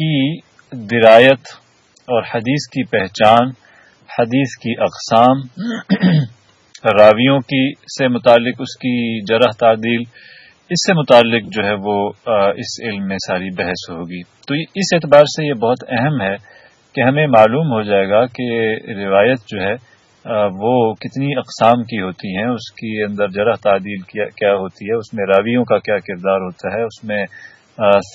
کی درایت اور حدیث کی پہچان، حدیث کی اقسام، راویوں کی سے متعلق اس کی جرح تعدیل، اس سے متعلق جو ہے وہ اس علم میں ساری بحث ہوگی۔ تو اس اعتبار سے یہ بہت اہم ہے کہ ہمیں معلوم ہو جائے گا کہ روایت جو ہے وہ کتنی اقسام کی ہوتی ہیں، اس کی اندر جرح تعدیل کیا ہوتی ہے، اس میں راویوں کا کیا کردار ہوتا ہے، اس میں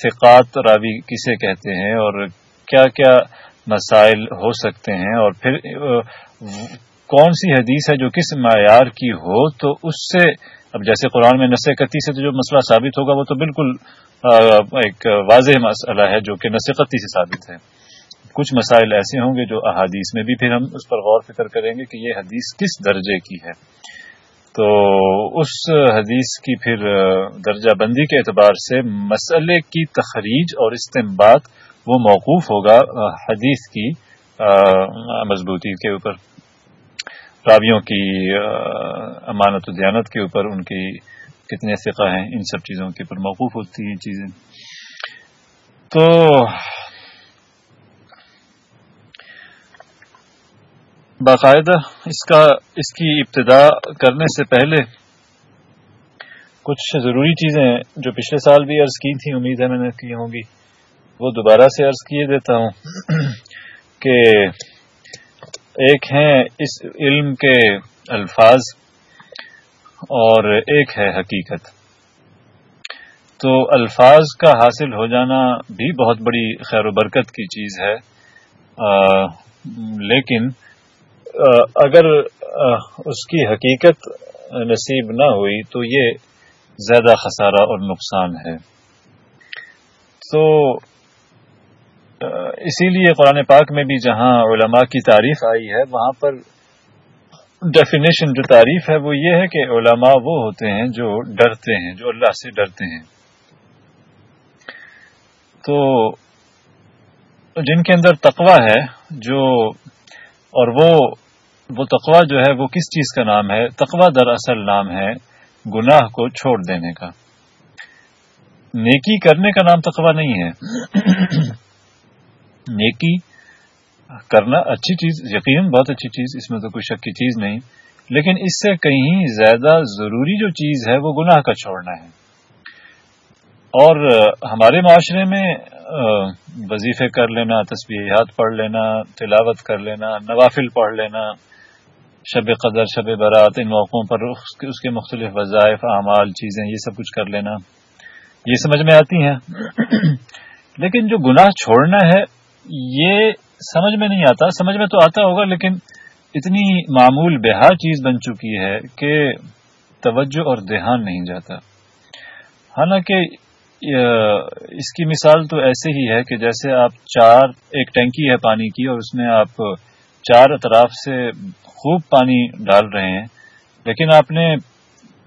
ثقات راوی کسے کہتے ہیں اور کیا کیا مسائل ہو سکتے ہیں اور پھر کون سی حدیث ہے جو کس معیار کی ہو تو اس سے، اب جیسے قرآن میں نسقتی سے تو جو مسئلہ ثابت ہوگا وہ تو بالکل ایک واضح مسئلہ ہے جو کہ نسقتی سے ثابت ہے۔ کچھ مسائل ایسے ہوں گے جو احادیث میں بھی پھر ہم اس پر غور فکر کریں گے کہ یہ حدیث کس درجے کی ہے۔ تو اس حدیث کی پھر درجہ بندی کے اعتبار سے مسئلے کی تخریج اور استعمال وہ موقوف ہوگا حدیث کی مضبوطی کے اوپر۔ راویوں کی امانت و دیانت کے اوپر ان کی کتنے فقہ ہیں، ان سب چیزوں کے اوپر موقوف ہوتی ہیں چیزیں۔ تو باقاعدہ اس کا اس کی ابتدا کرنے سے پہلے کچھ ضروری چیزیں جو پچھلے سال بھی عرض کی تھیں امید ہے میں نے کی ہوں گی وہ دوبارہ سے عرض کیے دیتا ہوں کہ ایک ہیں اس علم کے الفاظ اور ایک ہے حقیقت۔ تو الفاظ کا حاصل ہو جانا بھی بہت بڑی خیر و برکت کی چیز ہے۔ آ, لیکن آ, اگر اس کی حقیقت نصیب نہ ہوئی تو یہ زیادہ خسارہ اور نقصان ہے۔ تو اسی لیے قرآن پاک میں بھی جہاں علماء کی تعریف آئی ہے، وہاں پر ڈیفینیشن جو تعریف ہے وہ یہ ہے کہ علماء وہ ہوتے ہیں جو ڈرتے ہیں، جو اللہ سے ڈرتے ہیں۔ تو، جن کے اندر تقوا ہے، جو اور وہ وہ تقوا جو ہے وہ کس چیز کا نام ہے؟ تقوا دراصل نام ہے گناہ کو چھوڑ دینے کا۔ نیکی کرنے کا نام تقوا نہیں ہے۔ نیکی کرنا اچھی چیز یقیناً بہت اچھی چیز، اس میں تو کوئی شک کی چیز نہیں۔ لیکن اس سے کہیں زیادہ ضروری جو چیز ہے وہ گناہ کا چھوڑنا ہے۔ اور ہمارے معاشرے میں وظیفے کر لینا تصویرات پڑھ لینا، تلاوت کر لینا، نوافل پڑھ لینا شب قدر، شب برات، ان موقعوں پر اس کے مختلف وظائف، اعمال، چیزیں، یہ سب کچھ کر لینا۔ یہ سمجھ میں آتی ہیں۔ لیکن جو گناہ چھوڑنا ہے، یہ سمجھ میں نہیں آتا۔ سمجھ میں تو آتا ہوگا، لیکن اتنی معمول بہا چیز بن چکی ہے کہ توجہ اور دھیان نہیں جاتا۔ حالانکہ اس کی مثال تو ایسے ہی ہے کہ جیسے آپ چار، ایک ٹینکی ہے پانی کی اور اس میں آپ چار اطراف سے خوب پانی ڈال رہے ہیں۔ لیکن آپ نے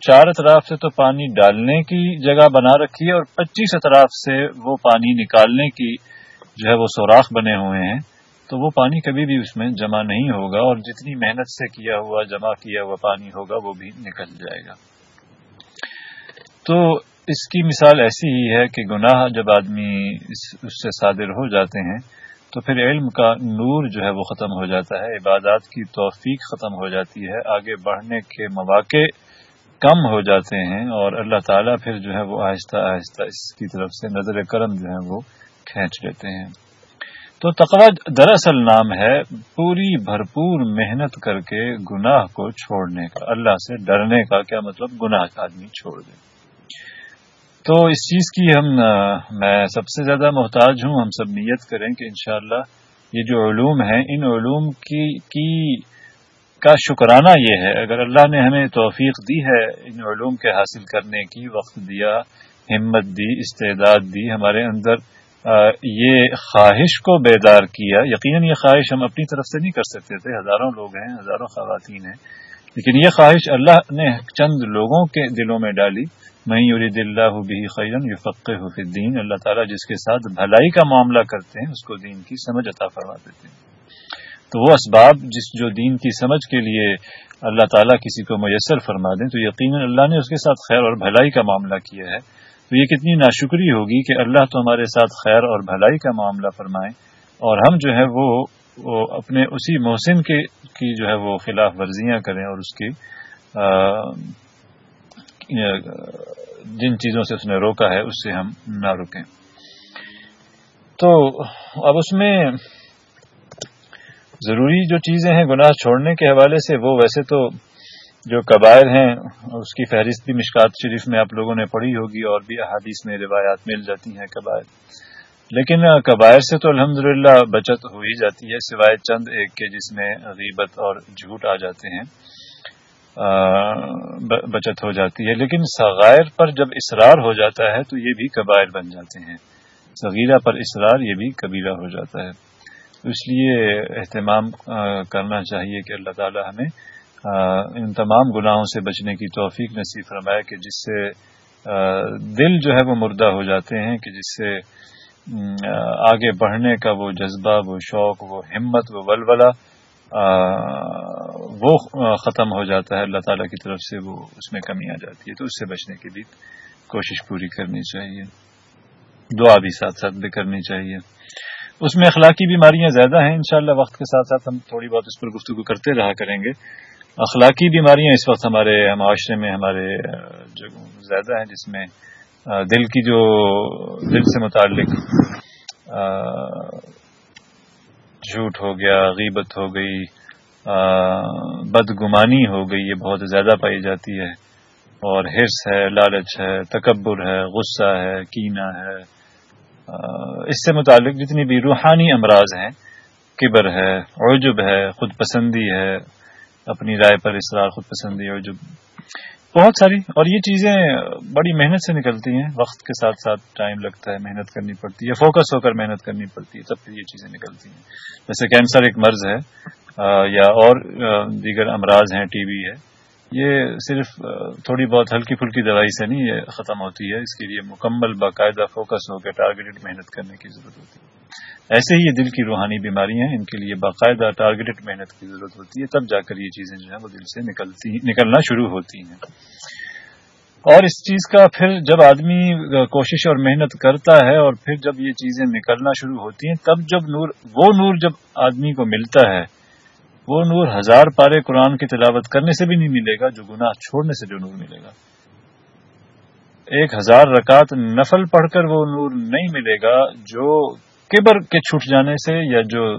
چار اطراف سے تو پانی ڈالنے کی جگہ بنا رکھی ہے اور پچیس اطراف سے وہ پانی نکالنے کی جو ہے وہ سوراخ بنے ہوئے ہیں۔ تو وہ پانی کبھی بھی اس میں جمع نہیں ہوگا اور جتنی محنت سے کیا ہوا، جمع کیا ہوا پانی ہوگا، وہ بھی نکل جائے گا۔ تو اس کی مثال ایسی ہی ہے کہ گناہ جب آدمی اس سے صادر ہو جاتے ہیں تو پھر علم کا نور جو ہے وہ ختم ہو جاتا ہے، عبادات کی توفیق ختم ہو جاتی ہے، آگے بڑھنے کے مواقع کم ہو جاتے ہیں اور اللہ تعالیٰ پھر جو ہے وہ آہستہ آہستہ اس کی طرف سے نظر کرم جو ہے وہ کھینچ لیتے ہیں۔ تو تقوا دراصل نام ہے پوری بھرپور محنت کر کے گناہ کو چھوڑنے کا، اللہ سے ڈرنے کا، کیا مطلب گناہ کا آدمی چھوڑ دے۔ تو اس چیز کی ہم میں سب سے زیادہ محتاج ہوں، ہم سب نیت کریں کہ انشاءاللہ یہ جو علوم ہیں، ان علوم کی کی کا شکرانہ یہ ہے۔ اگر اللہ نے ہمیں توفیق دی ہے ان علوم کے حاصل کرنے کی، وقت دیا، ہمت دی، استعداد دی، ہمارے اندر یہ خواہش کو بیدار کیا، یقیناً یہ خواہش ہم اپنی طرف سے نہیں کر سکتے تھے۔ ہزاروں لوگ ہیں، ہزاروں خواتین ہیں۔ لیکن یہ خواہش اللہ نے چند لوگوں کے دلوں میں ڈالی۔ میں یورید اللہ بھی خیرن یفق الدین، اللہ تعالیٰ جس کے ساتھ بھلائی کا معاملہ کرتے ہیں، اس کو دین کی سمجھ عطا فرما دیتے ہیں۔ تو وہ اسباب جس جو دین کی سمجھ کے لیے اللہ تعالیٰ کسی کو میسر فرما دیں، تو یقیناً اللہ نے اس کے ساتھ خیر اور بھلائی کا معاملہ کیا ہے۔ تو یہ کتنی ناشکری ہوگی کہ اللہ تو ہمارے ساتھ خیر اور بھلائی کا معاملہ فرمائے، اور ہم جو ہے وہ اپنے اسی محسن کے، کی جو ہے وہ خلاف ورزیاں کریں اور اس کی جن چیزوں سے اس نے روکا ہے، اس سے ہم نہ رکیں۔ تو اب اس میں ضروری جو چیزیں ہیں گناہ چھوڑنے کے حوالے سے، وہ ویسے تو جو قبائل ہیں، اس کی فہرست بھی مشکات شریف میں آپ لوگوں نے پڑھی ہوگی، اور بھی احادیث میں روایات مل جاتی ہیں قبائل۔ لیکن قبائل سے تو الحمد بچت ہو ہی جاتی ہے، سوائے چند ایک کے جس میں غیبت اور جھوٹ آ جاتے ہیں۔ بچت ہو جاتی ہے۔ لیکن سغائر پر جب اصرار ہو جاتا ہے تو یہ بھی قبائل بن جاتے ہیں۔ صغیرہ پر اصرار یہ بھی قبیلہ ہو جاتا ہے۔ اس لیے اہتمام کرنا چاہیے کہ اللہ تعالی ہمیں ان تمام گناہوں سے بچنے کی توفیق نصیب فرمائے کہ جس سے دل جو ہے وہ مردہ ہو جاتے ہیں، کہ جس سے آگے بڑھنے کا وہ جذبہ، وہ شوق، وہ ہمت، وہ ولولہ وہ ختم ہو جاتا ہے، اللہ تعالیٰ کی طرف سے وہ اس میں کمی آ جاتی ہے، تو اس سے بچنے کی بھی کوشش پوری کرنی چاہیے۔ دعا بھی ساتھ ساتھ بھی کرنی چاہیے۔ اس میں اخلاقی بیماریاں زیادہ ہیں، انشاءاللہ وقت کے ساتھ ساتھ ہم تھوڑی بہت اس پر گفتگو کرتے رہا کریں گے۔ اخلاقی بیماریاں اس وقت ہمارے معاشرے میں ہمارے، جو زیادہ ہیں، جس میں دل کی جو، دل سے متعلق جھوٹ ہو گیا، غیبت ہو گئی بدگمانی ہو گئی، یہ بہت زیادہ پائی جاتی ہے۔ اور ہرس ہے، لالچ ہے، تکبر ہے، غصہ ہے، کینہ ہے۔ اس سے متعلق جتنی بھی روحانی امراض ہیں، کبر ہے، عجب ہے، خود پسندی ہے، اپنی رائے پر اصرار، خود پسندی، عجب۔ بہت ساری، اور یہ چیزیں بڑی محنت سے نکلتی ہیں۔ وقت کے ساتھ ساتھ ٹائم لگتا ہے، محنت کرنی پڑتی ہے فوکس ہو کر محنت کرنی پڑتی ہے، تب پھر یہ چیزیں نکلتی ہیں۔ جیسے کینسر ایک مرض ہے یا اور دیگر امراض ہیں ٹی وی ہے۔ یہ صرف تھوڑی بہت ہلکی پھلکی دوائی سے نہیں، یہ ختم ہوتی ہے۔ اس کے لیے مکمل باقاعدہ فوکس ہو کے ٹارگیٹڈ محنت کرنے کی ضرورت ہوتی ہے۔ ایسے ہی یہ دل کی روحانی بیماریاں ہیں، ان کے لیے باقاعدہ ٹارگیٹڈ محنت کی ضرورت ہوتی ہے۔ تب جا کر یہ چیزیں جو ہیں، وہ دل سے نکلتی، نکلنا شروع ہوتی ہیں۔ اور اس چیز کا پھر جب آدمی کوشش اور محنت کرتا ہے اور پھر جب یہ چیزیں نکلنا شروع ہوتی ہیں، تب جب نور، وہ نور جب آدمی کو ملتا ہے وہ نور ہزار پارے قرآن کی تلاوت کرنے سے بھی نہیں ملے گا، جو گناہ چھوڑنے سے جو نور ملے گا۔ ایک ہزار رکعت نفل پڑھ کر وہ نور نہیں ملے گا جو کبر کے چھوٹ جانے سے یا جو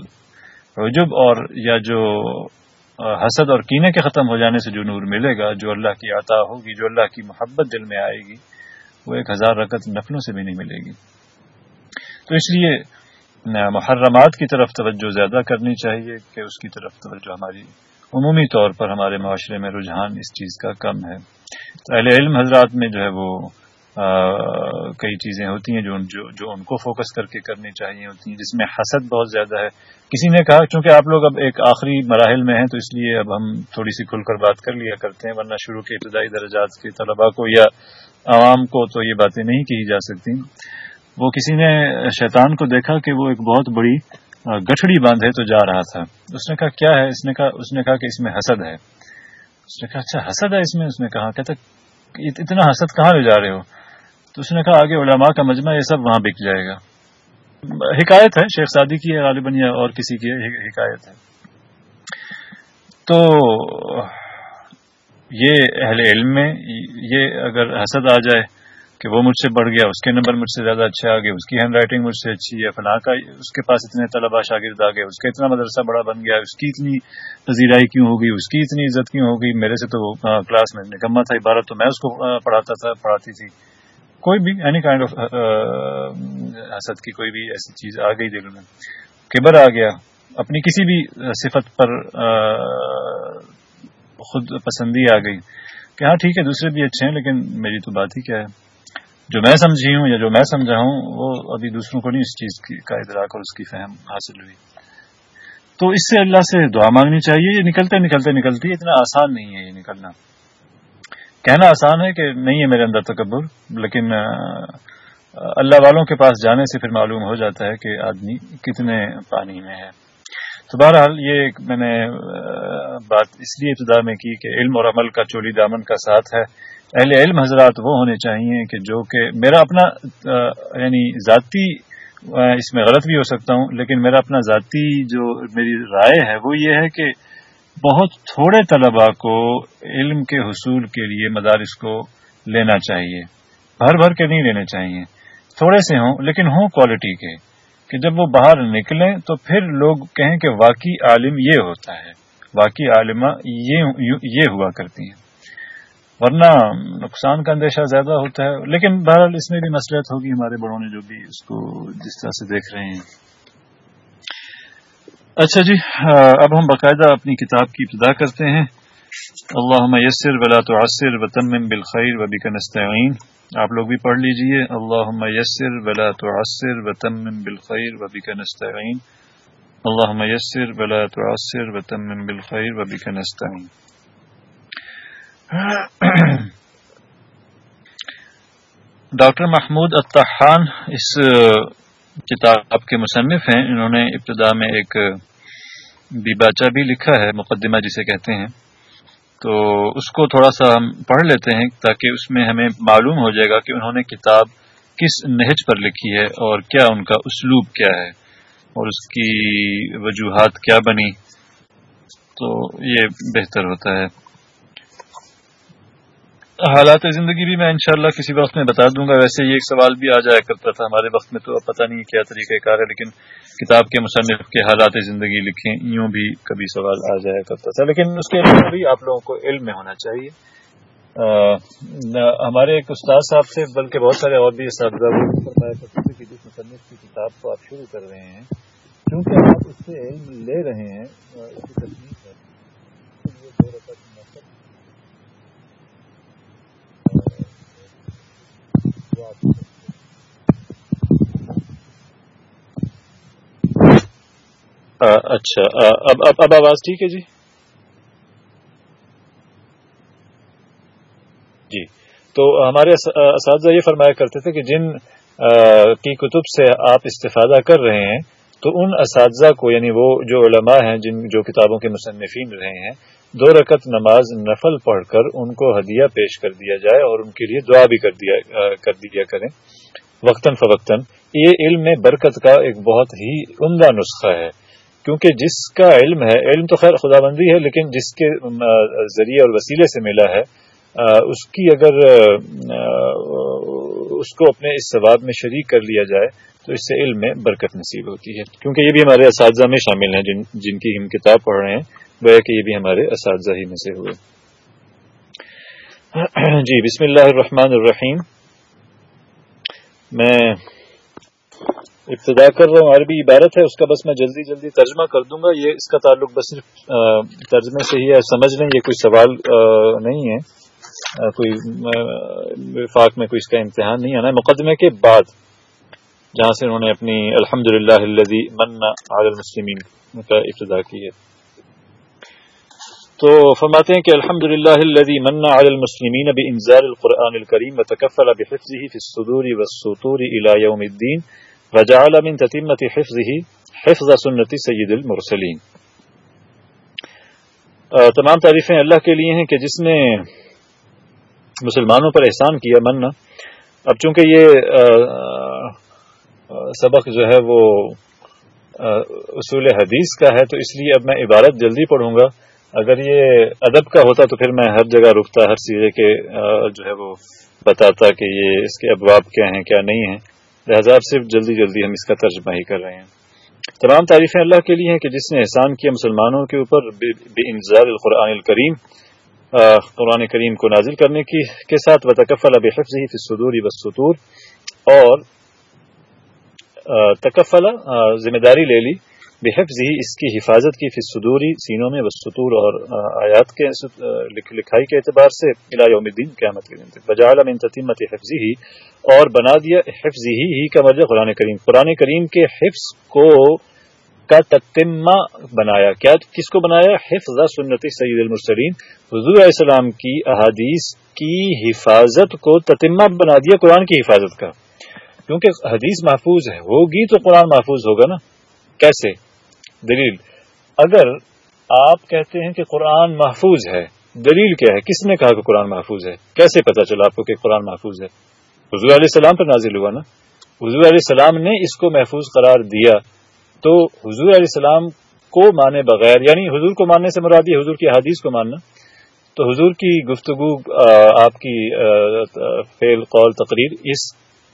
رجب اور یا جو حسد اور کینے کے ختم ہو جانے سے جو نور ملے گا، جو اللہ کی عطا ہوگی، جو اللہ کی محبت دل میں آئے گی، وہ ایک ہزار رکعت نفلوں سے بھی نہیں ملے گی۔ تو اس لیے محرمات کی طرف توجہ زیادہ کرنی چاہیے کہ اس کی طرف توجہ ہماری عمومی طور پر ہمارے معاشرے میں رجحان اس چیز کا کم ہے۔ تو اہل علم حضرات میں جو ہے وہ کئی چیزیں ہوتی ہیں جو جو, جو ان کو فوکس کر کے کرنی چاہیے ہوتی ہیں جس میں حسد بہت زیادہ ہے۔ کسی نے کہا چونکہ آپ لوگ اب ایک آخری مراحل میں ہیں تو اس لیے اب ہم تھوڑی سی کھل کر بات کر لیا کرتے ہیں ورنہ شروع کے ابتدائی درجات کے طلباء کو یا عوام کو تو یہ باتیں نہیں کی جا سکتی وہ کسی نے شیطان کو دیکھا کہ وہ ایک بہت بڑی گٹھڑی باندھے تو جا رہا تھا۔ اس نے کہا، کیا ہے؟ اس نے کہا، اس نے کہا کہ اس میں حسد ہے۔ اس نے کہا اچھا حسد ہے اس میں؟ اس نے کہا، کہتا اتنا حسد کہاں لے جا رہے ہو؟ تو اس نے کہا، آگے علماء کا مجمع یہ سب وہاں بک جائے گا۔ حکایت ہے، شیخ سادی کی ہے، غالباً یا اور کسی کی حکایت ہے۔ تو یہ اہل علم میں یہ اگر حسد آ جائے کہ وہ مجھ سے بڑھ گیا، اس کے نمبر مجھ سے زیادہ اچھے آ گئے، اس کی ہینڈ رائٹنگ مجھ سے اچھی ہے، فلاں کا اس کے پاس اتنے طلبا شاگرد آ گئے، اس کا اتنا مدرسہ بڑا بن گیا، اس کی اتنی پذیرائی کیوں ہوگی اس کی اتنی عزت کیوں ہوگی میرے سے تو کلاس میں نکما تھا، عبارت تو میں اس کو پڑھاتا تھا، پڑھاتی تھی۔ کوئی بھی اینی کائنڈ آف حسد کی کوئی بھی ایسی چیز آ گئی دل میں۔ کبر آ گیا، اپنی کسی بھی صفت پر خود پسندی آ گئی کہ ہاں ٹھیک ہے، دوسرے بھی اچھے ہیں، لیکن میری تو بات ہی کیا ہے؟ جو میں سمجھی ہوں یا جو میں سمجھا ہوں، وہ ابھی دوسروں کو نہیں اس چیز کا ادراک اور اس کی فہم حاصل ہوئی۔ تو اس سے اللہ سے دعا مانگنی چاہیے، یہ نکلتے نکلتے نکلتی اتنا آسان نہیں ہے یہ نکلنا۔ کہنا آسان ہے کہ نہیں ہے میرے اندر تکبر، لیکن اللہ والوں کے پاس جانے سے پھر معلوم ہو جاتا ہے کہ آدمی کتنے پانی میں ہے۔ تو بہرحال یہ میں نے بات اس لیے ابتدا میں کی کہ علم اور عمل کا چولی دامن کا ساتھ ہے۔ اہل علم حضرات وہ ہونے چاہیے کہ جو کہ میرا اپنا یعنی ذاتی اس میں غلط بھی ہو سکتا ہوں، لیکن میرا اپنا ذاتی جو میری رائے ہے وہ یہ ہے کہ بہت تھوڑے طلباء کو علم کے حصول کے لیے مدارس کو لینا چاہیے۔ بھر بھر کے نہیں لینے چاہیے۔ تھوڑے سے ہوں، لیکن ہوں کوالٹی کے۔ کہ جب وہ باہر نکلیں تو پھر لوگ کہیں کہ واقعی عالم یہ ہوتا ہے۔ واقعی عالمہ یہ ہوا کرتی ہیں۔ ورنہ نقصان کا اندیشہ زیادہ ہوتا ہے۔ لیکن بہرحال اس میں بھی مسلط ہوگی ہمارے بڑوں نے جو بھی اس کو جس طرح سے دیکھ رہے ہیں۔ اچھا جی اب ہم باقاعدہ اپنی کتاب کی ابتدا کرتے ہیں۔ اللہ میسر ولا تو عصر وطم بالخیر وبی کا نستعین۔ آپ لوگ بھی پڑھ لیجیے۔ اللہ میسر ولا تو عصر وطم بالخیر وبی کا نستعین۔ اللہ میسر ولا تو عصر وطم بالخیر وبی کا نستعین۔ ڈاکٹر محمود اتحان اس uh, کتاب کے مصنف ہیں۔ انہوں نے ابتدا میں ایک uh, بیباچہ بھی لکھا ہے، مقدمہ جسے کہتے ہیں۔ تو اس کو تھوڑا سا ہم پڑھ لیتے ہیں تاکہ اس میں ہمیں معلوم ہو جائے گا کہ انہوں نے کتاب کس نہج پر لکھی ہے اور کیا ان کا اسلوب کیا ہے اور اس کی وجوہات کیا بنی تو یہ بہتر ہوتا ہے۔ حالات زندگی بھی میں انشاءاللہ کسی وقت میں بتا دوں گا۔ ویسے یہ ایک سوال بھی آ جایا کرتا تھا ہمارے وقت میں تو اب پتہ نہیں کیا طریقہ کار ہے، لیکن کتاب کے مصنف کے حالات زندگی لکھیں، یوں بھی کبھی سوال آ جایا کرتا تھا۔ لیکن اس کے علاوہ بھی آپ لوگوں کو علم میں ہونا چاہیے۔ ہمارے ایک استاد صاحب سے، بلکہ بہت سارے اور بھی اساتذہ کرتے کہ جس مصنف کی کتاب کو آپ شروع کر رہے ہیں کیونکہ آپ اس سے علم لے رہے ہیں اس کی اچھا اب اب اب آواز ٹھیک ہے جی؟ جی تو ہمارے اساتذہ یہ فرمایا کرتے تھے کہ جن کی کتب سے آپ استفادہ کر رہے ہیں تو ان اساتذہ کو یعنی وہ جو علماء ہیں، جن جو کتابوں کے مصنفین رہے ہیں، دو رکت نماز نفل پڑھ کر ان کو ہدیہ پیش کر دیا جائے اور ان کے لیے دعا بھی کر دیا کر دیا کریں۔ وقتاً فوقتاً، یہ علم میں برکت کا ایک بہت ہی عمدہ نسخہ ہے۔ کیونکہ جس کا علم ہے، علم تو خیر خدا بندی ہے، لیکن جس کے ذریعے اور وسیلے سے ملا ہے اس کی اگر اس کو اپنے اس ثواب میں شریک کر لیا جائے تو اس سے علم میں برکت نصیب ہوتی ہے۔ کیونکہ یہ بھی ہمارے اساتذہ میں شامل ہیں، جن جن کی ہم کتاب پڑھ رہے ہیں وہ کہ یہ بھی ہمارے اساتذہ ہی میں سے ہوئے۔ جی بسم اللہ الرحمن الرحیم۔ میں ابتدا کر رہا ہوں، عربی عبارت ہے، اس کا بس میں جلدی جلدی ترجمہ کر دوں گا۔ یہ اس کا تعلق بس صرف ترجمے سے ہی ہے، سمجھ لیں، یہ کوئی سوال نہیں ہے۔ کوئی وفاق میں کوئی اس کا امتحان نہیں آنا ہے۔ مقدمے کے بعد جہاں سے انہوں نے اپنی الحمد للہ من المسلمین کا ابتدا کی ہے۔ تو فرماتے ہیں کہ الحمد للہ من على المسلمین بانزال القرآن الكریم وتکفل بحفظه في الصدور والسطور الى يوم الدین وجعل من تتمت حفظه حفظ سنت سید المرسلین۔ تمام تعریفیں اللہ کے لیے ہیں کہ جس نے مسلمانوں پر احسان کیا مننا اب چونکہ یہ سبق جو ہے وہ اصول حدیث کا ہے، تو اس لیے اب میں عبارت جلدی پڑھوں گا۔ اگر یہ ادب کا ہوتا تو پھر میں ہر جگہ رکتا، ہر سیرے کے جو ہے وہ بتاتا کہ یہ اس کے ابواب کیا ہیں، کیا نہیں ہیں۔ لہٰذا صرف جلدی جلدی ہم اس کا ترجمہ ہی کر رہے ہیں۔ تمام تعریفیں اللہ کے لیے ہیں کہ جس نے احسان کیا مسلمانوں کے اوپر بے انضار القرآن الکریم۔ قرآن کریم کو نازل کرنے کی کے ساتھ و تکفل بحفظ ہی فصدوری وسطور اور تکفل ذمہ داری لے لی بحفظ ہی اس کی حفاظت کی فی صدوری سینوں میں وسطور اور آیات کے لکھائی کے اعتبار سے یوم الدین، قیامت کے دن بجال من تتیمت حفظ ہی اور بنا دیا حفظ ہی ہی کا مرجع قرآن کریم۔ قرآن کریم کے حفظ کو کا تتمہ بنایا۔ کیا کس کو بنایا؟ حفظ سنت سید المرسلین۔ حضور علیہ السلام کی احادیث کی حفاظت کو تتمہ بنا دیا، قرآن کی حفاظت کا۔ کیونکہ حدیث محفوظ ہے، ہوگی تو قرآن محفوظ ہوگا نا۔ کیسے؟ دلیل۔ اگر آپ کہتے ہیں کہ قرآن محفوظ ہے، دلیل کیا ہے؟ کس نے کہا کہ قرآن محفوظ ہے؟ کیسے پتا چلا آپ کو کہ قرآن محفوظ ہے؟ حضور علیہ السلام پر نازل ہوا نا۔ حضور علیہ السلام نے اس کو محفوظ قرار دیا۔ تو حضور علیہ السلام کو مانے بغیر یعنی حضور کو ماننے سے مرادی حضور کی حدیث کو ماننا، تو حضور کی گفتگو آپ کی فیل قول، تقریر، اس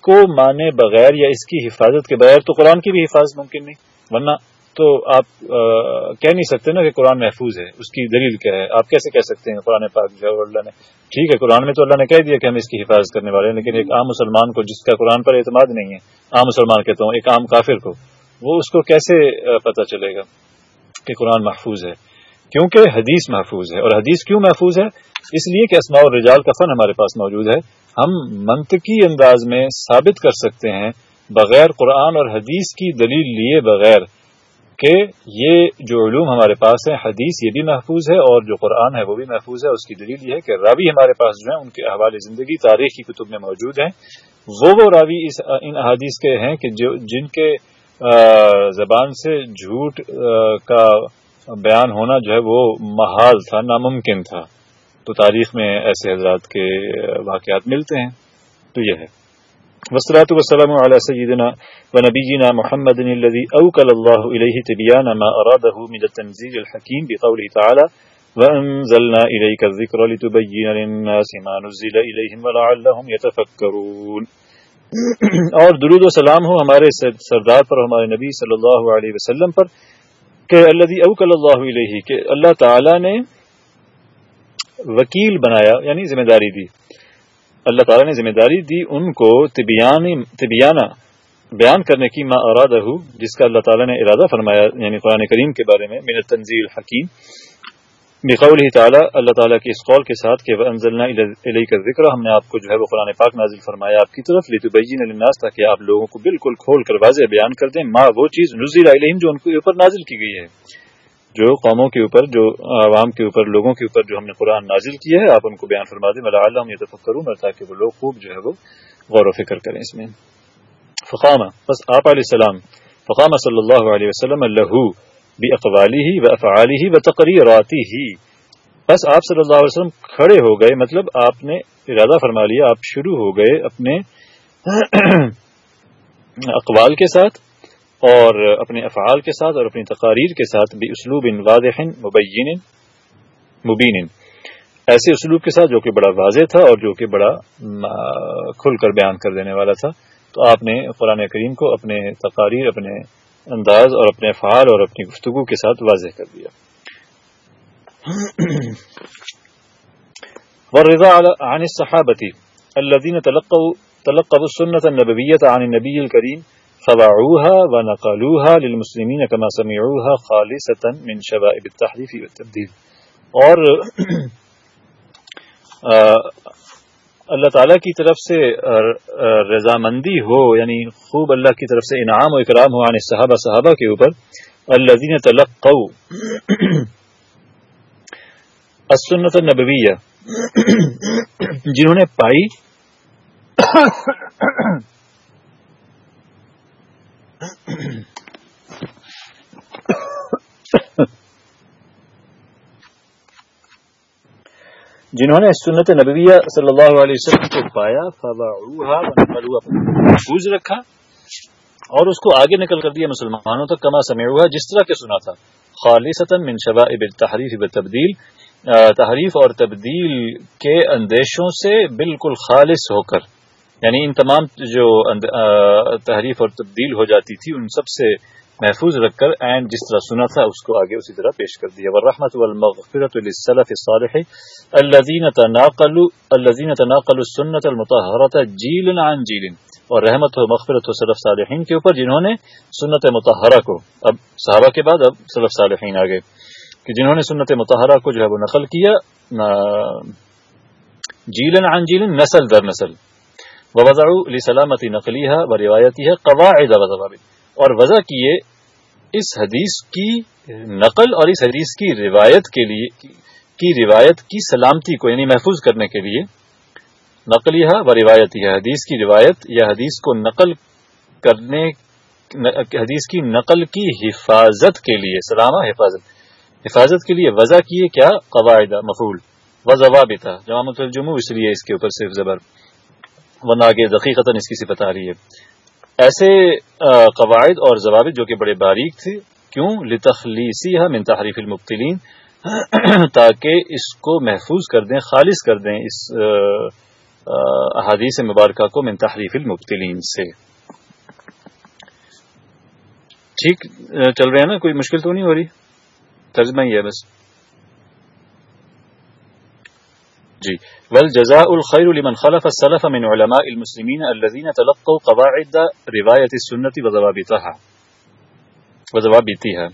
کو مانے بغیر یا اس کی حفاظت کے بغیر تو قرآن کی بھی حفاظت ممکن نہیں، ورنہ تو آپ کہہ نہیں سکتے نا کہ قرآن محفوظ ہے، اس کی دلیل کیا ہے، آپ کیسے کہہ سکتے ہیں قرآن پاک جو اللہ نے، ٹھیک ہے، قرآن میں تو اللہ نے کہہ دیا کہ ہم اس کی حفاظت کرنے والے ہیں، لیکن ایک عام مسلمان کو جس کا قرآن پر اعتماد نہیں ہے، عام مسلمان کہتا ہوں، ایک عام کافر کو وہ اس کو کیسے پتہ چلے گا کہ قرآن محفوظ ہے۔ کیونکہ حدیث محفوظ ہے اور حدیث کیوں محفوظ ہے؟ اس لیے کہ اسماع الرجال کا فن ہمارے پاس موجود ہے۔ ہم منطقی انداز میں ثابت کر سکتے ہیں بغیر قرآن اور حدیث کی دلیل لیے بغیر کہ یہ جو علوم ہمارے پاس ہیں، حدیث یہ بھی محفوظ ہے اور جو قرآن ہے وہ بھی محفوظ ہے۔ اس کی دلیل یہ ہے کہ راوی ہمارے پاس جو ہیں، ان کے احوال زندگی، تاریخی کتب میں موجود ہیں۔ وہ وہ راوی اس ان احادیث کے ہیں کہ جو، جن کے زبان سے جھوٹ کا بیان ہونا جو ہے وہ محال تھا، ناممکن تھا۔ تو تاریخ میں ایسے حضرات کے واقعات ملتے ہیں۔ تو یہ ہے۔ وسلاۃ وسلم علیہ على سيدنا ونبينا محمد الذي أوكل الله إليه تبيان ما أراده من التنزيل الحكيم بقوله تعالى وأنزلنا إليك الذكر لتبين للناس ما نزل إليهم ولعلهم يتفكرون اور درود و سلام ہو ہمارے سردار پر ہمارے نبی صلی اللہ علیہ وسلم پر کہ اللہ اوکل اللہ علیہ کہ اللہ تعالی نے وکیل بنایا یعنی ذمہ داری دی۔ اللہ تعالیٰ نے ذمہ داری دی ان کو طبیانہ بیان کرنے کی، ما ارادہ، جس کا اللہ تعالیٰ نے ارادہ فرمایا یعنی قرآن کریم کے بارے میں، من تنزیل حکیم بقول ہی تعالیٰ، اللہ تعالیٰ کے اس قول کے ساتھ کہ انزلنا علیہ کا ذکر ہم نے آپ کو جو ہے وہ قرآن پاک نازل فرمایا آپ کی طرف لیتبین للناس تاکہ آپ لوگوں کو بالکل کھول کر واضح بیان کر دیں، ما وہ چیز نزیل علیہم جو ان کے اوپر نازل کی گئی ہے۔ جو قوموں کے اوپر، جو عوام کے اوپر، لوگوں کے اوپر جو ہم نے قرآن نازل کیا ہے، آپ ان کو بیان فرما دیں۔ ملا ہم یہ تو کروں تاکہ وہ لوگ خوب جو ہے وہ غور و فکر کریں اس میں۔ فقامہ بس آپ علیہ السلام فقامہ صلی اللہ علیہ وسلم اللہ بھی اقوالی ہی و افعالی ہی و تقریراتی ہی بس آپ صلی اللہ علیہ وسلم کھڑے ہو گئے مطلب آپ نے ارادہ فرما لیا، آپ شروع ہو گئے اپنے اقوال کے ساتھ اور اپنے افعال کے ساتھ اور اپنی تقاریر کے ساتھ بھی اسلوب ان واضح مبین مبین۔ ایسے اسلوب کے ساتھ جو کہ بڑا واضح تھا اور جو کہ بڑا کھل کر بیان کر دینے والا تھا۔ تو آپ نے قرآن کریم کو اپنے تقاریر، اپنے انداز اور اپنے افعال اور اپنی گفتگو کے ساتھ واضح کر دیا۔ والرضا عن الصحابة الذين تلقوا تلقوا السنة النبوية عن النبي الكريم فضعوها ونقلوها للمسلمين كما سمعوها خالصة من شبائب التحريف والتبديل. اور آه، اللہ تعالی کی طرف سے رضامندی ہو یعنی خوب اللہ کی طرف سے انعام و اکرام ہو عن صحابہ صحابہ کے اوپر الذين تلقوا السنت النبویہ، جنہوں نے پائی جنہوں نے سنت نبویہ صلی اللہ علیہ وسلم کو پایا محفوظ رکھا اور اس کو آگے نکل کر دیا مسلمانوں تک، کما سمے ہوا جس طرح کے سنا تھا۔ خالص من شبا اب تحریف تبدیل تحریف اور تبدیل کے اندیشوں سے بالکل خالص ہو کر یعنی ان تمام جو تحریف اور تبدیل ہو جاتی تھی، ان سب سے محفوظ رکھ کر اینڈ جس طرح سنا تھا اس کو آگے اسی طرح پیش کر دیا۔ ورحمت والمغفرت للسلف الصالح الذين تناقلوا الذين تناقلوا السنه المطهره جيل عن جيل اور رحمت و مغفرت و سلف صالحین کے اوپر جنہوں نے سنت متحرہ کو اب صحابہ کے بعد اب سلف صالحین آگے۔ کہ جنہوں نے سنت متحرہ کو جو ہے وہ نقل کیا جیلن عن جیلن نسل در نسل۔ وضع علی سلامتی نقلی ہے و روایتی ہے قواعد و ضوابط۔ اور وضع کیے اس حدیث کی نقل اور اس حدیث کی روایت کے لیے، کی روایت کی سلامتی کو یعنی محفوظ کرنے کے لیے نقلی ہے و روایتی ہے۔ حدیث کی روایت یا حدیث کو نقل کرنے، حدیث کی نقل کی حفاظت کے لیے، سلامہ حفاظت حفاظت کے لیے وضع کیے کیا؟ قواعد مفول و ضوابطہ جمع الجمو اس لیے اس کے اوپر صرف زبر، ورنہ آگے دقیقت اس کی صفت آ رہی ہے۔ ایسے قواعد اور ضوابط جو کہ بڑے باریک تھے، کیوں؟ لتخلیسی من تحریف المبتلین تاکہ اس کو محفوظ کر دیں، خالص کر دیں اس احادیث مبارکہ کو من تحریف المبتلین سے۔ ٹھیک چل رہے ہیں نا؟ کوئی مشکل تو نہیں ہو رہی؟ ترجمہ ہی ہے بس۔ جی. ول جزا الخیر لمن خلف السلف من علماء المسلمین الذين تلقوا قواعد روایت السنت و ضوابطها و ضوابطها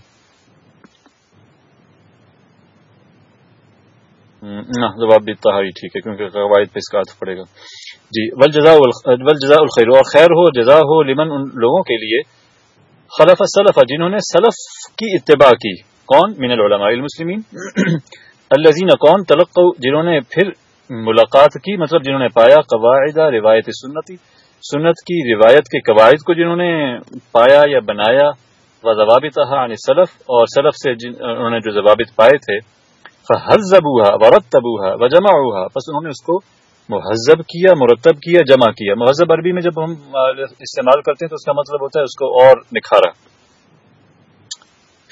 نہ ضوابطها ہی ٹھیک ہے، کیونکہ قواعد پہ اس کا پڑے گا۔ جی ول جزا ول جزا الخیر اور خیر ہو جزا ہو لمن ان لوگوں کے لیے خلف السلف، جنہوں نے سلف کی اتباع کی، کون؟ من العلماء المسلمین۔ الذین کون تلق جنہوں نے پھر ملاقات کی مطلب جنہوں نے پایا قواعد، روایت سنتی سنت کی روایت کے قواعد کو جنہوں نے پایا یا بنایا و ضوابط عن سلف اور سلف سے انہوں نے جو ضوابط پائے تھے فحزبوها ورتبوها وجمعوها، پس انہوں نے اس کو مہذب کیا، مرتب کیا، جمع کیا۔ مہذب عربی میں جب ہم استعمال کرتے ہیں تو اس کا مطلب ہوتا ہے اس کو اور نکھارا۔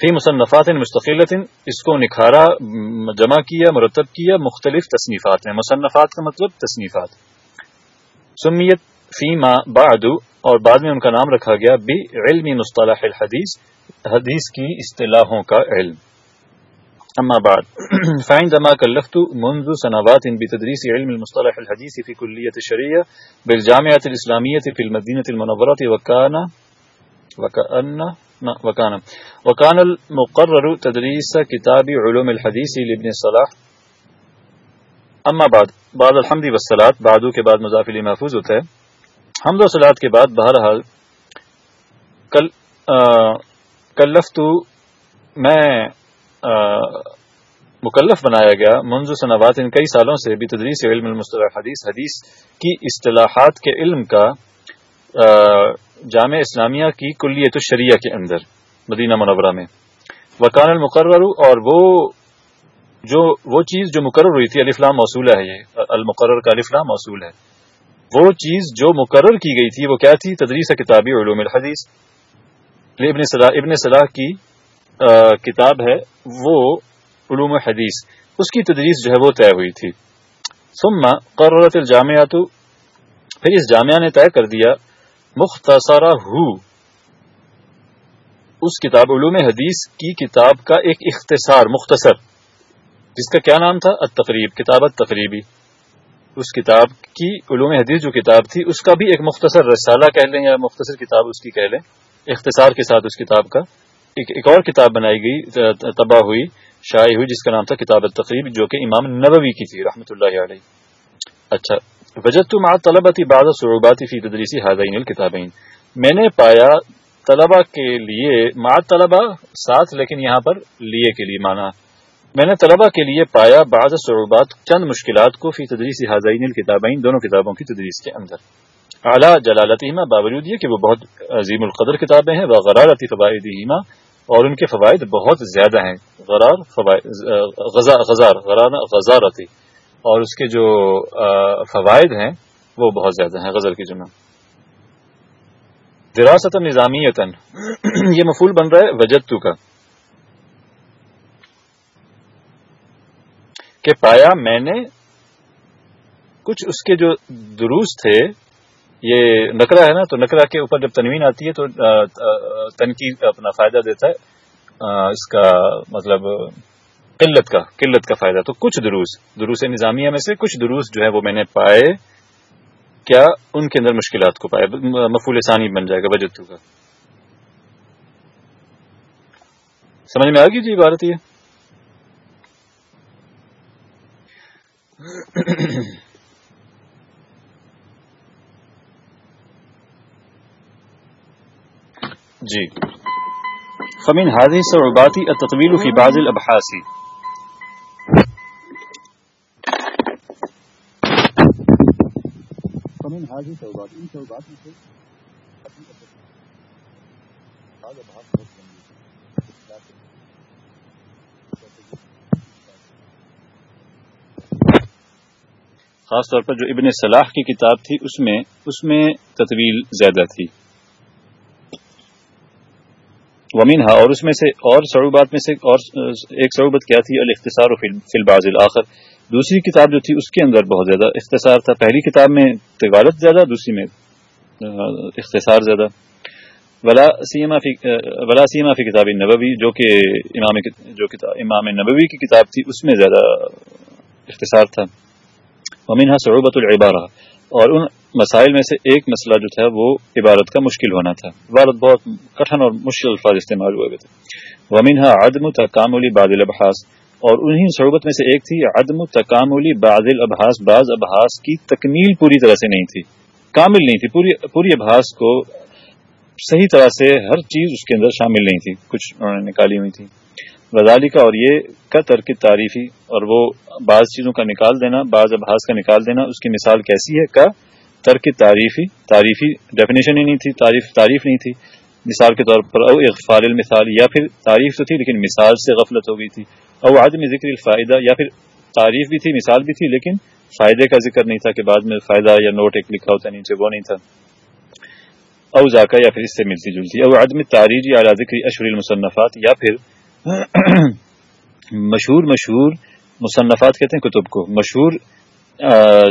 فی مصنفات مستقل اس کو نکھارا جمع کیا مرتب کیا مختلف تصنیفات میں مصنفات کا مطلب تصنیفات سمیت فی ما بعد اور بعد میں ان کا نام رکھا گیا بی علم مصطلح الحدیث حدیث کی اصطلاحوں کا علم أما بعد فعندما كلفت منذ سنوات بتدريس علم المصطلح الحديث في كلية الشريعة بالجامعة الإسلامية في المدينة المنورة وكان وكأن وكان وكان المقرر تدريس كتاب علوم الحديث لابن الصلاح اما بعد بعد الحمد والصلاة، بعدو کے بعد مضاف مضافلی محفوظ ہوتا ہے. حمد و صلاة کے بعد بہرحال کل کلفت، میں مکلف بنایا گیا منذ سنوات ان کئی سالوں سے بھی تدریس علم المصطلح حدیث حدیث کی اصطلاحات کے علم کا جامع اسلامیہ کی کلیت الشریعہ کے اندر، مدینہ منورہ میں۔ وکان المقرر اور وہ جو وہ چیز جو مقرر ہوئی تھی الفلام موصول ہے یہ۔ المقرر کا الفلام موصول ہے۔ وہ چیز جو مقرر کی گئی تھی، وہ کیا تھی؟ تدریس کتابی علوم الحدیث۔ ابن صلاح ابن صلاح کی کتاب ہے، وہ علوم حدیث اس کی تدریس جو ہے وہ طے ہوئی تھی۔ ثم قررت الجامعات پھر اس جامعہ نے طے کر دیا مختصرہ ہو۔ اس کتاب، علوم حدیث کی کتاب کا ایک اختصار، مختصر، جس کا کیا نام تھا؟ التقریب کتابت تقریبی اس کتاب کی، علوم حدیث جو کتاب تھی، اس کا بھی ایک مختصر رسالہ کہہ لیں یا مختصر کتاب اس کی کہہ لیں۔ اختصار کے ساتھ اس کتاب کا ایک اور کتاب بنائی گئی، تباہ ہوئی، شائع ہوئی، جس کا نام تھا کتاب تقریب جو کہ امام نبوی کی تھی رحمۃ اللہ علیہ۔ اچھا وجد تو مع طلبتی بعض صعوباتی فی تدریسی حاضین الکتابین میں نے پایا طلبہ کے لیے، مع طلبہ ساتھ، لیکن یہاں پر لیے کے لیے مانا میں نے طلبہ کے لیے پایا بعض صعوبات چند مشکلات کو فی تدریسی حاضین الکتابین دونوں کتابوں کی تدریس کے اندر. اعلیٰ جلالتیمہ باوجود یہ کہ وہ بہت عظیم القدر کتابیں ہیں وہ غرارتی فوائدیمہ اور ان کے فوائد بہت زیادہ ہیں. غرار غزار غرار غزارتی اور اس کے جو فوائد ہیں، وہ بہت زیادہ ہیں، غزل کی جمع۔ دراست نظامی یہ مفول بن رہا ہے وجد کا۔ کہ پایا میں نے کچھ اس کے جو دروس تھے، یہ نکرا ہے نا، تو نکرا کے اوپر جب تنوین آتی ہے تو تنقید اپنا فائدہ دیتا ہے۔ اس کا مطلب قلت کا قلت کا فائدہ تو کچھ دروس دروس نظامیہ میں سے کچھ دروس جو ہے وہ میں نے پائے، کیا ان کے اندر مشکلات کو پائے؟ مفول ثانی بن جائے گا بجتو کا سمجھ میں آ گئی جی عبارت یہ؟ جی۔ فمن هذه الصعوبات التطويل في بعض الابحاث فمن هذه الصعوبات ان صعوبات میں خاص طور پر جو ابن صلاح کی کتاب تھی، اس میں اس میں تطویل زیادہ تھی۔ ومین ہا اور اس میں سے اور صعوبات میں سے اور، ایک صعوبت کیا تھی؟ الاختصار فی الباز الاخر۔ دوسری کتاب جو تھی اس کے اندر بہت زیادہ اختصار تھا۔ پہلی کتاب میں طوالت زیادہ، دوسری میں اختصار زیادہ۔ ولا سیما فی ولا سیما فی کتاب نبوی، جو کہ امام جو کتاب امام نبوی کی کتاب تھی، اس میں زیادہ اختصار تھا۔ ومنها صعوبت العبارہ۔ اور ان مسائل میں سے ایک مسئلہ جو تھا، وہ عبارت کا مشکل ہونا تھا۔ عبارت بہت کٹھن اور مشکل الفاظ استعمال ہوئے تھے۔ ومنها عدم تکاملی بعض الابحاث۔ اور انہی صعوبت میں سے ایک تھی عدم تکاملی بعض الابحاث، بعض ابحاث کی تکمیل پوری طرح سے نہیں تھی، کامل نہیں تھی، پوری پوری ابحاث کو صحیح طرح سے ہر چیز اس کے اندر شامل نہیں تھی، کچھ انہوں نے نکالی ہوئی تھی۔ غزالی کا اور یہ کا ترک تعریفی، اور وہ بعض چیزوں کا نکال دینا، بعض ابحاظ کا نکال دینا، اس کی مثال کیسی ہے؟ کا ترک تعریفی تعریفی ڈیفینیشن ہی نہیں تھی، تعریف تعریف نہیں تھی۔ مثال کے طور پر او اغفال المثال، یا پھر تعریف تو تھی لیکن مثال سے غفلت ہو گئی تھی۔ او عدم ذکر الفائدہ، یا پھر تعریف بھی تھی، مثال بھی تھی، لیکن فائدے کا ذکر نہیں تھا کہ بعد میں فائدہ یا نوٹ ایک لکھا ہوتا نیچے وہ نہیں تھا۔ او ذاکہ یا پھر اس سے ملتی جلتی۔ او عدم تاریجی اعلیٰ ذکر اشور المصنفات، یا پھر مشہور مشہور مصنفات کہتے ہیں کتب کو۔ مشہور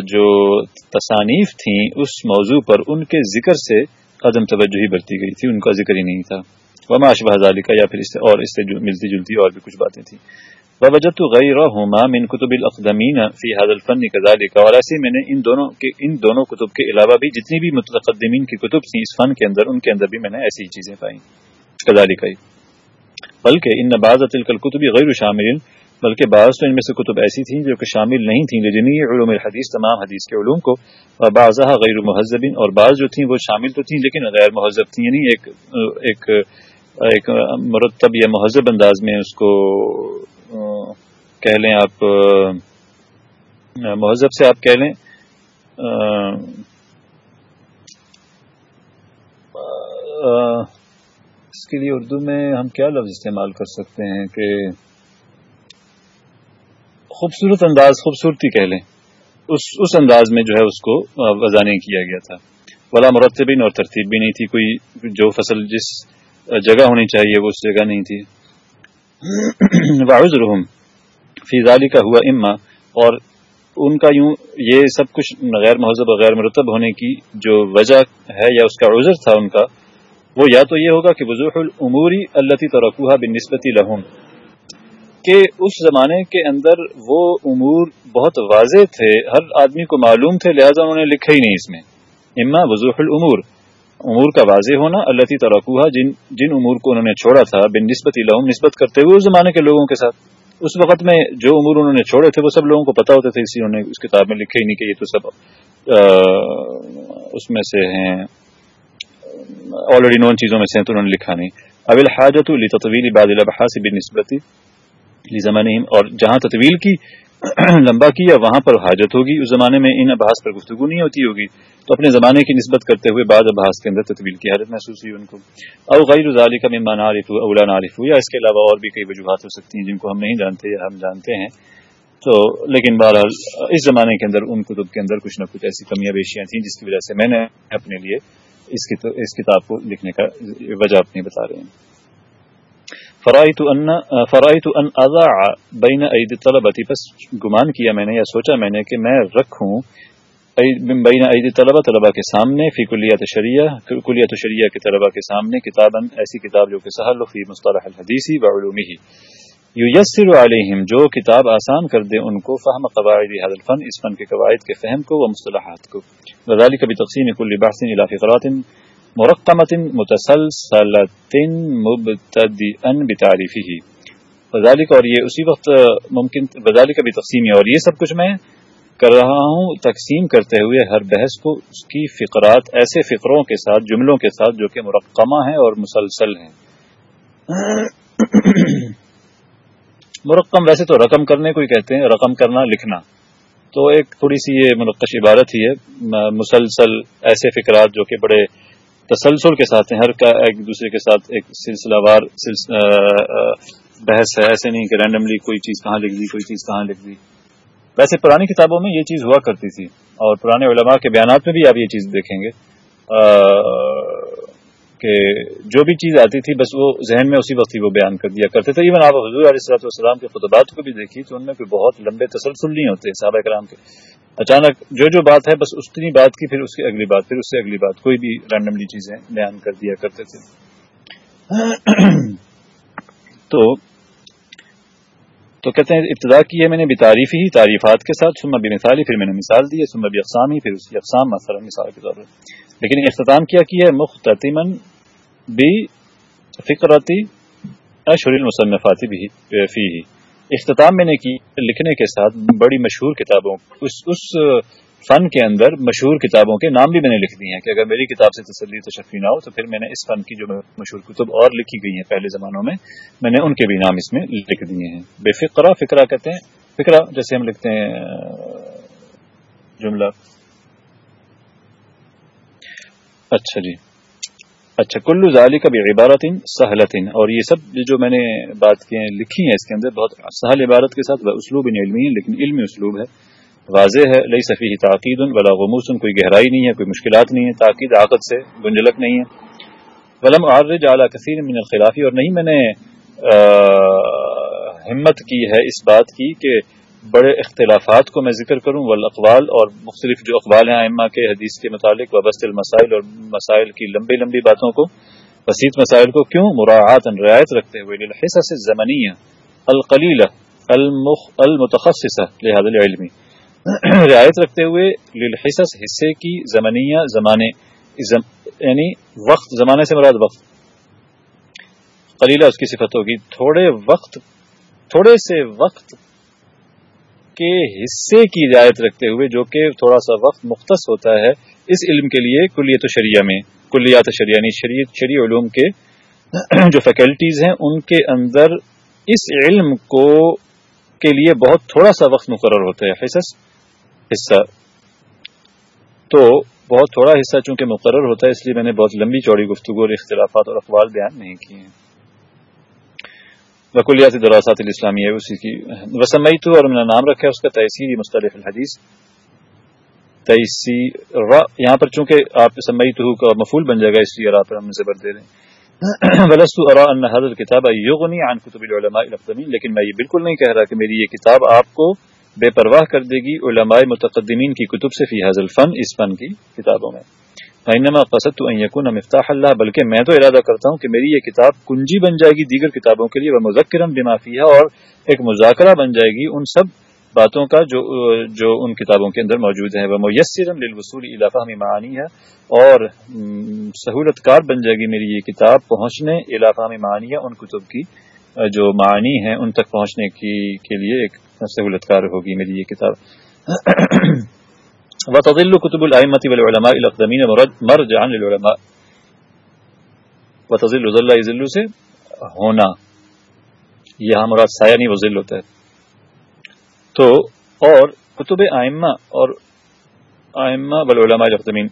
جو تصانیف تھیں اس موضوع پر ان کے ذکر سے قدم توجہ ہی برتی گئی تھی، ان کا ذکر ہی نہیں تھا۔ وما اشبہ ذالی کا یا پھر اس سے اور اس سے ملتی جلتی اور بھی کچھ باتیں تھیں۔ وجہ غیر ہما من کتب الاقدمین فی حاد الفن کزالی کا اور ایسے میں نے ان دونوں کے ان دونوں کتب کے علاوہ بھی جتنی بھی متقدمین کی کتب تھیں اس فن کے اندر ان کے اندر بھی میں نے ایسی چیزیں پائیں کزالی کا بلکہ ان بعض تلک الکتب غیر شامل بلکہ بعض تو ان میں سے کتب ایسی تھیں جو کہ شامل نہیں تھیں جمی علوم الحدیث، تمام حدیث کے علوم کو اور بعض غیر مہذبین، اور بعض جو تھیں وہ شامل تو تھیں، لیکن غیر مہذب تھیں یعنی ایک ایک ایک مرتب یا مہذب انداز میں اس کو کہہ لیں آپ، مہذب سے آپ کہہ لیں، اس کے لیے اردو میں ہم کیا لفظ استعمال کر سکتے ہیں کہ خوبصورت انداز، خوبصورتی کہہ لیں۔ اس اس انداز میں جو ہے اس کو وضع نہیں کیا گیا تھا۔ ولا مرتبین اور ترتیب بھی نہیں تھی، کوئی جو فصل جس جگہ ہونی چاہیے وہ اس جگہ نہیں تھی۔ واحد رحم فیضالی کا ہوا اما، اور ان کا یوں یہ سب کچھ غیر مہذب اور غیر مرتب ہونے کی جو وجہ ہے یا اس کا عذر تھا ان کا، وہ یا تو یہ ہوگا کہ وضوح العموری اللہ ترقوہ بن نسبتی لہم۔ کہ اس زمانے کے اندر وہ امور بہت واضح تھے، ہر آدمی کو معلوم تھے، لہٰذا انہوں نے لکھا ہی نہیں اس میں۔ اما وضوح العمور امور کا واضح ہونا اللہ ترقوہ جن جن امور کو انہوں نے چھوڑا تھا بن نسبتی لہم نسبت کرتے ہوئے اس زمانے کے لوگوں کے ساتھ۔ اس وقت میں جو امور انہوں نے چھوڑے تھے وہ سب لوگوں کو پتا ہوتے تھے اسی انہوں نے اس کتاب میں لکھے ہی نہیں کہ یہ تو سب اس میں سے ہیں آلریڈی نون چیزوں میں سے ہیں، تو انہوں نے لکھا نہیں۔ اب الحاجت لطویل باد البحاس بن نسبتی اور جہاں تطویل کی لمبا کیا، وہاں پر حاجت ہوگی۔ اس زمانے میں ان ابحاس پر گفتگو نہیں ہوتی ہوگی۔ تو اپنے زمانے کی نسبت کرتے ہوئے بعض ابحاس کے اندر تطویل کی حالت محسوس ہوئی ان کو۔ او غیر ذالی کا ممان عارف ہو اولا عارف ہو یا اس کے علاوہ اور بھی کئی وجوہات ہو سکتی ہیں جن کو ہم نہیں جانتے یا ہم جانتے ہیں۔ تو لیکن بہرحال اس زمانے کے اندر ان کتب کے اندر کچھ نہ کچھ ایسی کمیاں بیشیاں تھیں جس کی وجہ سے میں نے اپنے لیے اس کتاب کو لکھنے کا وجہ اپنی بتا رہے ہیں۔ فرائت ان فرائت ان اضاع بین عید طلبتی بس گمان کیا میں نے یا سوچا میں نے کہ میں رکھوں بین عید طلبہ طلبہ کے سامنے فی کلیت شریعہ کلیت شریعہ کے طلبہ کے سامنے کتابا، ایسی کتاب جو کہ سہل فی مصطلح الحدیثی و علومی یسر علیہم جو کتاب آسان کر دے ان کو فہم قواعد حد الفن، اس فن کے قواعد کے فہم کو و مصطلحات کو. وزالی کبھی تقسیم کل بحث الاف قرات مرقمت متسلسلت مبتدئا بتعریفه وذالک اور یہ اسی وقت ممکن وذالک بھی تقسیم ہے اور یہ سب کچھ میں کر رہا ہوں تقسیم کرتے ہوئے ہر بحث کو اس کی فقرات، ایسے فقروں کے ساتھ، جملوں کے ساتھ جو کہ مرقمہ ہیں اور مسلسل ہیں۔ مرقم ویسے تو رقم کرنے کو ہی کہتے ہیں، رقم کرنا، لکھنا۔ تو ایک تھوڑی سی یہ منقش عبارت ہی ہے، مسلسل ایسے فکرات جو کہ بڑے تسلسل کے ساتھ ہیں، ہر کا ایک دوسرے کے ساتھ ایک سلسلہ وار بحث ہے، ایسے نہیں کہ رینڈملی کوئی چیز کہاں لکھ دی، کوئی چیز کہاں لکھ دی۔ ویسے پرانی کتابوں میں یہ چیز ہوا کرتی تھی اور پرانے علماء کے بیانات میں بھی آپ یہ چیز دیکھیں گے۔ کہ جو بھی چیز آتی تھی، بس وہ ذہن میں اسی وقت ہی وہ بیان کر دیا کرتے تھے۔ ایون آپ حضور علیہ السلط والسلام کے خطبات کو بھی دیکھی تو ان میں کوئی بہت لمبے تسلسل نہیں ہوتے صحابہ کرام کے۔ اچانک جو جو بات ہے، بس اتنی بات کی، پھر اس کی اگلی بات، پھر اس سے اگلی بات۔ کوئی بھی رینڈملی چیزیں بیان کر دیا کرتے تھے۔ تو تو کہتے ہیں، ابتدا کی ہے میں نے بھی تعریفی ہی تعریفات کے ساتھ سما بھی مثالی پھر میں نے مثال دی ہے سما بھی اقسامی پھر اس کی اقسام، مثلا مثال کے طور پر۔ لیکن اختتام کیا کی ہے؟ مختمن بھی فکرتی اشر المصنفاتی بھی فی اختتام میں نے کی لکھنے کے ساتھ بڑی مشہور کتابوں اس اس فن کے اندر مشہور کتابوں کے نام بھی میں نے لکھ دی ہیں کہ اگر میری کتاب سے تسلی تشفی نہ ہو تو پھر میں نے اس فن کی جو مشہور کتب اور لکھی گئی ہیں پہلے زمانوں میں میں نے ان کے بھی نام اس میں لکھ دیے ہیں۔ بے فکرہ فکرہ کہتے ہیں فکرہ جیسے ہم لکھتے ہیں، جملہ اچھا جی۔ اچھا کلو ظالی کا بھی عبارت سہلت اور یہ سب جو میں نے بات کی ہیں، لکھی ہیں اس کے اندر بہت سہل عبارت کے ساتھ اسلوب علمی ہے لیکن علمی اسلوب ہے۔ واضح ہے لئی صفی تاکید ولا غموس، کوئی گہرائی نہیں ہے، کوئی مشکلات نہیں ہے تاکید عقد سے گنجلک نہیں ہے۔ ولم عارج اعلیٰ کثیر من الخلافی اور نہیں میں نے ہمت کی ہے اس بات کی کہ بڑے اختلافات کو میں ذکر کروں والاقوال اور مختلف جو اقوال ہیں ائمہ کے حدیث کے متعلق وبست المسائل اور مسائل کی لمبی لمبی باتوں کو وسیط مسائل کو کیوں؟ مراعات رعایت رکھتے ہوئے، للحصص الزمنیہ، القلیلہ المتخصصہ لہذا العلمی رعایت رکھتے ہوئے، للحصص حصے کی زمنیہ، زمانے یعنی وقت، زمانے سے مراد وقت۔ قلیلہ اس کی صفت ہوگی، تھوڑے وقت، تھوڑے سے وقت کے حصے کی رعایت رکھتے ہوئے جو کہ تھوڑا سا وقت مختص ہوتا ہے اس علم کے لیے کلیت شریعہ میں، کلیات شریعہ یعنی شریعت، شریع علوم کے جو فیکلٹیز ہیں، ان کے اندر اس علم کو کے لیے بہت تھوڑا سا وقت مقرر ہوتا ہے۔ حصص حصہ۔ تو بہت تھوڑا حصہ چونکہ مقرر ہوتا ہے، اس لیے میں نے بہت لمبی چوڑی گفتگو اور اختلافات اور اقوال بیان نہیں کیے ہیں۔ وکلیات دراصات الاسلامی ہے، اسی کی وسمئی تو اور میں نے نام رکھا ہے اس کا تحصیل مختلف الحدیث۔ تیسیر یہاں پر چونکہ آپ سمئی تو کا مفول بن جائے گا، اس لیے آپ ہم زبر دے رہے ہیں۔ ولست ارا ان حضرت کتاب یغنی عن کتب العلماء الاقدمین لیکن میں یہ بالکل نہیں کہہ رہا کہ میری یہ کتاب آپ کو بے پرواہ کر دے گی، علماء متقدمین کی کتب سے فی حضل فن اس فن کی کتابوں میں۔ فینما قصد تو یقون مفتاح اللہ بلکہ میں تو ارادہ کرتا ہوں کہ میری یہ کتاب کنجی بن جائے گی دیگر کتابوں کے لیے وہ مذکرم بنافی ہے اور ایک مذاکرہ بن جائے گی ان سب باتوں کا جو جو ان کتابوں کے اندر موجود ہیں۔ وہ میسرم للوصول اضافہ ہمیں معانی ہے اور سہولت کار بن جائے گی میری یہ کتاب پہنچنے علاقہ میں معانی ہے ان کتب کی، جو معنی ہیں، ان تک پہنچنے کی، کے لیے ایک سہولت کار ہوگی میری یہ کتاب۔ وتضل كتب الائمه والعلماء الاقدمين مرجعا للعلماء. وتضل ذل يذل سے ہونا یہاں مراد سایہ نہیں، وہ ہوتا ہے. تو، اور کتب ائمہ اور ائمہ والعلماء الاقدمین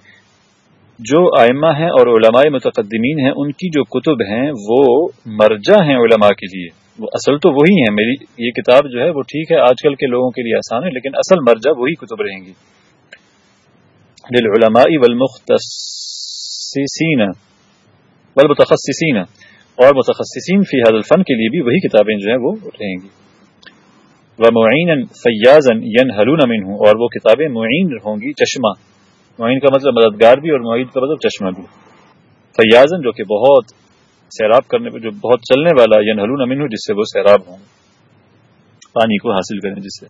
جو ائمہ ہیں اور علماء متقدمین ہیں، ان کی جو کتب ہیں، وہ مرجع ہیں علماء کے لیے. وہ اصل تو وہی ہیں، میری، یہ کتاب جو ہے، وہ ٹھیک ہے، آج کل کے لوگوں کے لیے آسان ہے، لیکن اصل مرجع وہی کتب رہیں گی. للعلماء والمختصین والمتخصصین اور متخصصین فی هذا الفن کے لیے بھی وہی کتابیں جو ہیں وہ رہیں گی. ومعینا فیازا ينهلون منه اور وہ کتابیں معین ہوں گی، چشمہ. معین کا مطلب مددگار بھی اور معید کا مطلب چشمہ بھی. فیازن جو کہ بہت سیراب کرنے پہ جو بہت چلنے والا ینہلون منه جس سے وہ سیراب ہوں. پانی کو حاصل کریں جس سے.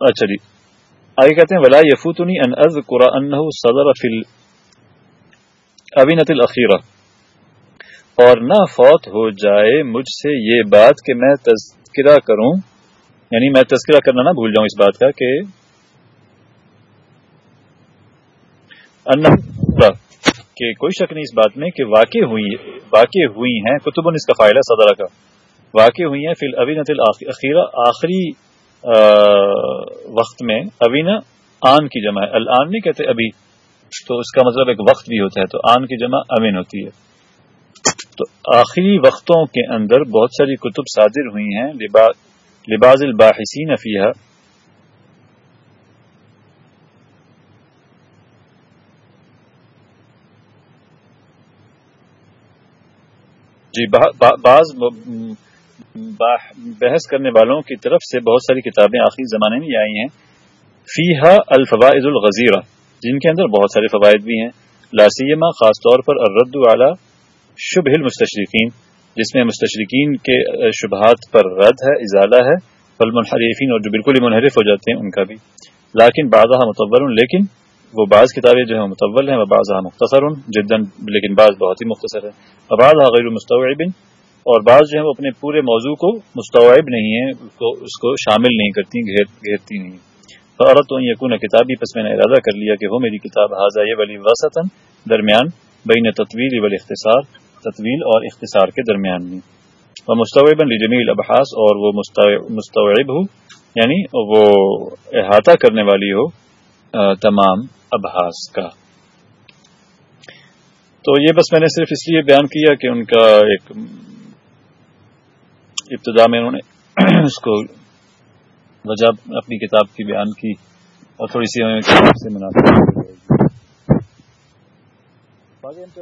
اچھا جی. آگے کہتے ہیں، ولا یفوتنی ان اذکر انه صدر فی الابینۃ الاخیرہ اور نہ فوت ہو جائے مجھ سے یہ بات کہ میں تذکرہ کروں۔ یعنی میں تذکرہ کرنا نہ بھول جاؤں اس بات کا کہ کہ کوئی شک نہیں اس بات میں کہ واقع ہوئی واقع ہوئی ہیں، کتب اس کا فائلہ صدرہ کا۔ واقع ہوئی ہیں فی الابینۃ الاخیرہ آخری وقت میں ابھی نا آن کی جمع ہے۔ الان نہیں کہتے ابھی، تو اس کا مطلب ایک وقت بھی ہوتا ہے۔ تو آن کی جمع امین ہوتی ہے۔ تو آخری وقتوں کے اندر بہت ساری کتب صادر ہوئی ہیں۔ لباز الباحثین فیہا۔ جی بعض بحث کرنے والوں کی طرف سے بہت ساری کتابیں آخری زمانے میں آئی ہیں۔ فیحا الفوائد الغزیرہ، جن کے اندر بہت سارے فوائد بھی ہیں۔ لاسیما خاص طور پر الرد اعلیٰ شبہ المستشرقین، جس میں مستشرقین کے شبہات پر رد ہے اضالہ ہے فلمنحرفین اور جو بالکل ہی منحرف ہو جاتے ہیں، ان کا بھی۔ لیکن بعض متول لیکن وہ بعض کتابیں جو ہیں متول ہیں وہ بعض مختصر جدن لیکن بعض بہت ہی مختصر ہے بعض غیر مستوعب اور بعض جو ہے وہ اپنے پورے موضوع کو مستوعب نہیں ہے اس کو اس کو شامل نہیں کرتی گھیرتی نہیں۔ عورت تو یقون کتابی پس میں نے ارادہ کر لیا کہ وہ میری کتاب حاضہ ولی وسطن درمیان بین تطویل ولی اختصار تطویل اور اختصار کے درمیان میں۔ وہ مستوب جمیل ابحاس اور وہ مستوعب ہو یعنی وہ احاطہ کرنے والی ہو تمام ابحاس کا۔ تو یہ بس میں نے صرف اس لیے بیان کیا کہ ان کا ایک ابتدا میں انہوں نے اس کو وجہ اپنی کتاب کی بیان کی اور تھوڑی سی سے مناسب جی،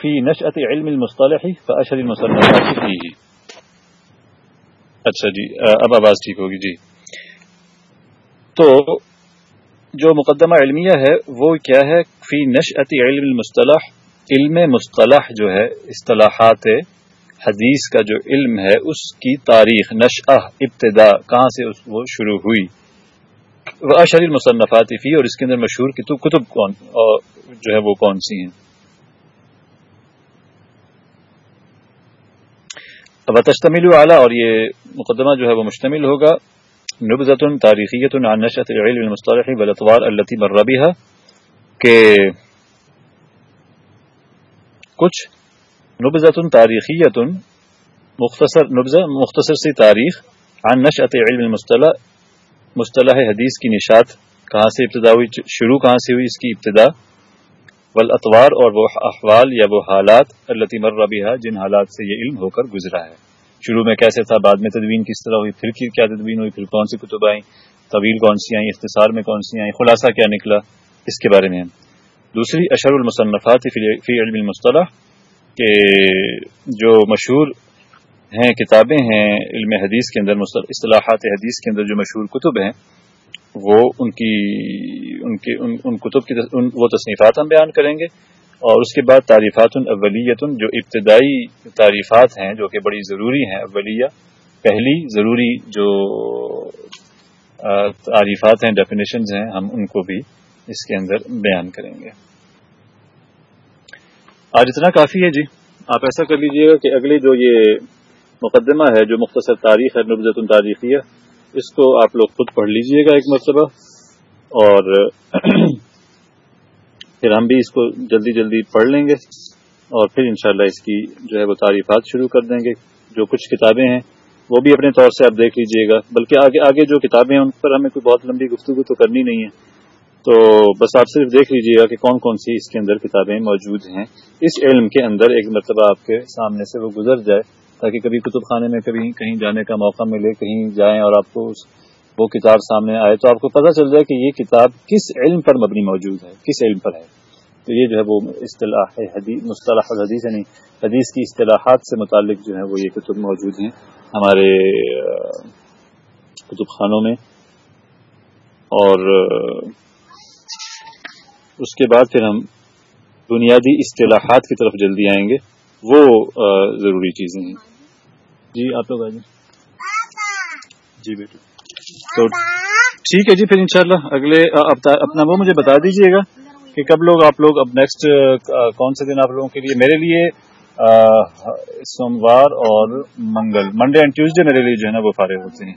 فی نشأت علم المصطلح فاشر المصنفات فیہ۔ اچھا جی اب آواز ٹھیک ہوگی جی۔ تو جو مقدمہ علمیہ ہے، وہ کیا ہے؟ فی نشأت علم المصطلح علم مصطلح جو ہے، اصطلاحات حدیث کا جو علم ہے، اس کی تاریخ نشہ ابتدا، کہاں سے وہ شروع ہوئی؟ وہ اشری فی، اور اس کے اندر مشہور کتب کتب کون جو ہے وہ کون سی ہیں؟ اب تشتمل اعلیٰ، اور یہ مقدمہ جو ہے وہ مشتمل ہوگا۔ نبزت تاریخیت عن نشأت العلم المصطلحی والاطوار التي مر بها، کہ کچھ نبزت تاریخیت مختصر نبزہ، مختصر سی تاریخ عن نشأت علم المصطلح، مصطلح حدیث کی نشات کہاں سے ابتدا ہوئی، شروع کہاں سے ہوئی، اس کی ابتدا والاطوار اور وہ احوال یا وہ حالات التي مر بها، جن حالات سے یہ علم ہو کر گزرا ہے۔ شروع میں کیسے تھا، بعد میں تدوین کس طرح ہوئی، پھر کیا تدوین ہوئی، پھر کون سی کتب آئیں، طویل کون سی آئیں، اختصار میں کون سی آئیں، خلاصہ کیا نکلا، اس کے بارے میں دوسری اشر المصنفات فی علم المصطلح کہ جو مشہور ہیں کتابیں ہیں علم حدیث کے اندر اصطلاحات حدیث کے اندر جو مشہور کتب ہیں، وہ ان کی ان کی ان ان کتب کی وہ تصنیفات ہم بیان کریں گے۔ اور اس کے بعد تعریفات الاولیت جو ابتدائی تعریفات ہیں، جو کہ بڑی ضروری ہیں، اولیہ، پہلی ضروری جو تعریفات ہیں ڈیفینیشنز ہیں، ہم ان کو بھی اس کے اندر بیان کریں گے۔ آج اتنا کافی ہے جی۔ آپ ایسا کر لیجیے گا کہ اگلی جو یہ مقدمہ ہے، جو مختصر تاریخ ہے نبزت تاریخی ہے اس کو آپ لوگ خود پڑھ لیجیے گا ایک مرتبہ۔ اور پھر ہم بھی اس کو جلدی جلدی پڑھ لیں گے۔ اور پھر انشاءاللہ اس کی جو ہے وہ تعریفات شروع کر دیں گے۔ جو کچھ کتابیں ہیں، وہ بھی اپنے طور سے آپ دیکھ لیجیے گا۔ بلکہ آگے آگے جو کتابیں ہیں، ان پر ہمیں کوئی بہت لمبی گفتگو تو کرنی نہیں ہے۔ تو بس آپ صرف دیکھ لیجیے گا کہ کون کون سی اس کے اندر کتابیں موجود ہیں۔ اس علم کے اندر ایک مرتبہ آپ کے سامنے سے وہ گزر جائے تاکہ کبھی کتب خانے میں کبھی کہیں جانے کا موقع ملے، کہیں جائیں اور آپ کو وہ کتاب سامنے آئے تو آپ کو پتہ چل جائے کہ یہ کتاب کس علم پر مبنی موجود ہے، کس علم پر ہے۔ تو یہ جو ہے وہ اصطلاح حدیث مصطلح الحدیث یعنی حدیث کی اصطلاحات سے متعلق جو ہے وہ یہ کتب موجود ہیں۔ ہمارے کتب خانوں میں۔ اور اس کے بعد پھر ہم بنیادی اصطلاحات کی طرف جلدی آئیں گے۔ وہ ضروری چیزیں ہیں جی آپ لوگ جی بیٹے۔ تو ٹھیک ہے جی پھر انشاءاللہ اگلے اپنا وہ مجھے بتا دیجیے گا کہ کب لوگ آپ لوگ اب نیکسٹ کون سے دن آپ لوگوں کے لیے میرے لیے سوموار اور منگل منڈے اینڈ ٹیوزڈے میرے لیے جو ہے نا وہ فارغ ہوتے ہیں۔